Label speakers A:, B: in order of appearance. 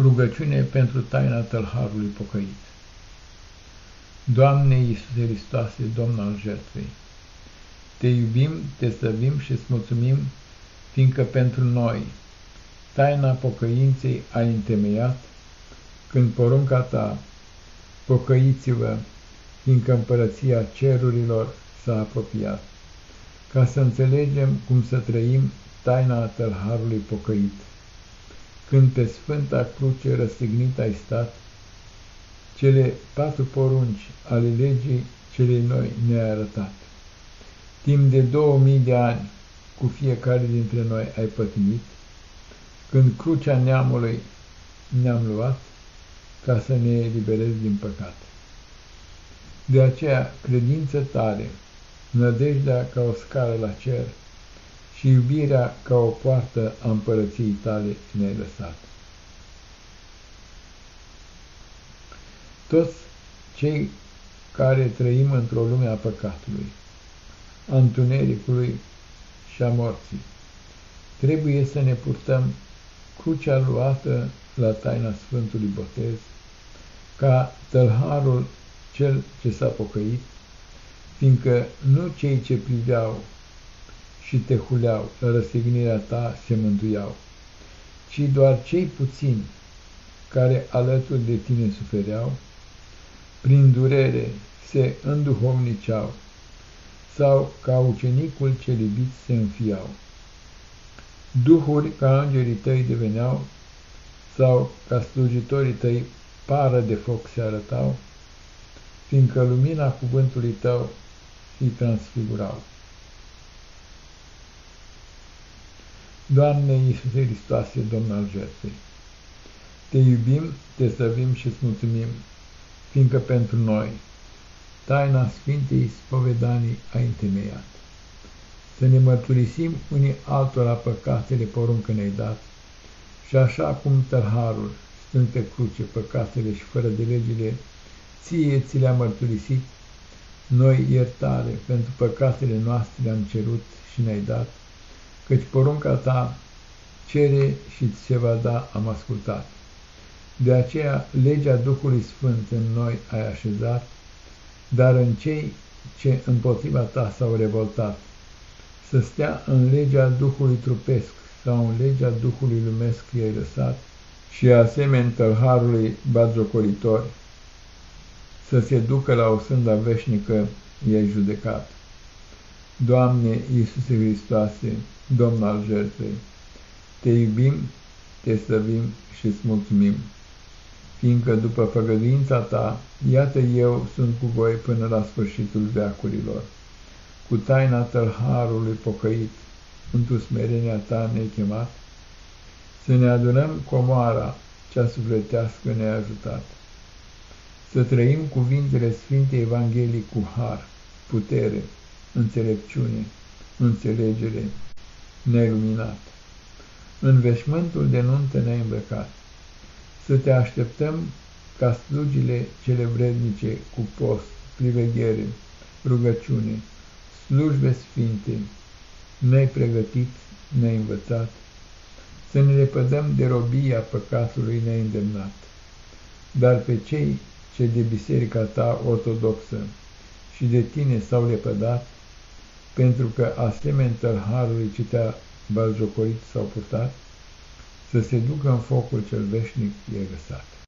A: Rugăciune pentru taina tălharului pocăit. Doamne Iisuse Hristoase, Domn al jertfei, Te iubim, Te slăvim și îți mulțumim, fiindcă pentru noi taina pocăinței ai întemeiat, când porunca Ta, pocăiți-vă, fiindcă împărăția cerurilor s-a apropiat, ca să înțelegem cum să trăim taina tălharului pocăit când pe Sfânta Cruce răstignit ai stat, cele patru porunci ale legii celei noi ne-ai arătat. Timp de două mii de ani cu fiecare dintre noi ai pătimit, când crucea neamului ne-am luat ca să ne eliberezi din păcat. De aceea, credință tare, nădejdea ca o scară la cer, și iubirea ca o poartă a împărăției tale ne-ai lăsat. Toți cei care trăim într-o lume a păcatului, a întunericului și a morții, trebuie să ne purtăm crucea luată la taina Sfântului Botez, ca tălharul cel ce s-a pocăit, fiindcă nu cei ce priveau și te huleau, la răstignirea ta se mântuiau, ci doar cei puțini care alături de tine sufereau, prin durere se înduhovniceau, sau ca ucenicul cel iubit se înfiau. Duhuri ca îngerii tăi deveneau, sau ca slujitorii tăi pară de foc se arătau, fiindcă lumina cuvântului tău îi transfigurau. Doamne Iisuse Hristoase, Domn al jertfei, Te iubim, Te slăvim și îți mulțumim, fiindcă pentru noi taina Sfintei Spovedanii a întemeiat. Să ne mărturisim unii altora păcatele poruncă ne-ai dat, și așa cum tărharul, stând pe cruce, păcatele și fără de legile, ție ți le-a mărturisit, noi iertare pentru păcatele noastre le-am cerut și ne-ai dat, căci porunca ta cere și ți se va da, am ascultat. De aceea legea Duhului Sfânt în noi ai așezat, dar în cei ce împotriva ta s-au revoltat, să stea în legea Duhului trupesc sau în legea Duhului lumesc i-ai lăsat și asemeni tălharului batjocoritor, să se ducă la o sânda veșnică i-ai judecat. Doamne Iisuse Hristoase, Domn al jertfei, te iubim, te slăvim și îți mulțumim, fiindcă după făgăduința ta, iată eu sunt cu voi până la sfârșitul veacurilor, cu taina tălharului pocăit, într-o smerenia ta ne chemat, să ne adunăm comoara cea sufletească ne-a ajutat, să trăim cuvintele Sfintei Evangheliei cu har, putere, înțelepciune, înțelegere, ne-ai luminat. În veșmântul de nuntă ne-ai îmbrăcat. Să te așteptăm ca slugile cele vrednice cu post, priveghere, rugăciune, slujbe sfinte, ne-ai pregătit, ne-ai învățat, să ne lepădăm de robia păcatului ne-ai îndemnat. Dar pe cei ce de biserica ta ortodoxă și de tine s-au lepădat, pentru că asemenea tărharului ce te-a baljocorit sau purtat, să se ducă în focul cel veșnic e găsat.